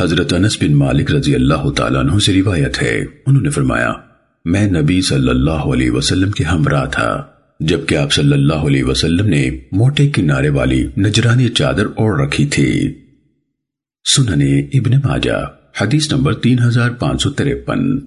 حضرت انس بن مالک رضی اللہ تعالیٰ عنہ سے روایت ہے۔ انہوں نے فرمایا، میں نبی صلی اللہ علیہ وسلم کے ہمراہ تھا، جبکہ آپ صلی اللہ علیہ وسلم نے موٹے کنارے والی نجرانی چادر اوڑ رکھی تھی۔ سننے ابن ماجہ، حدیث نمبر تین ہزار پانچ سو تریپن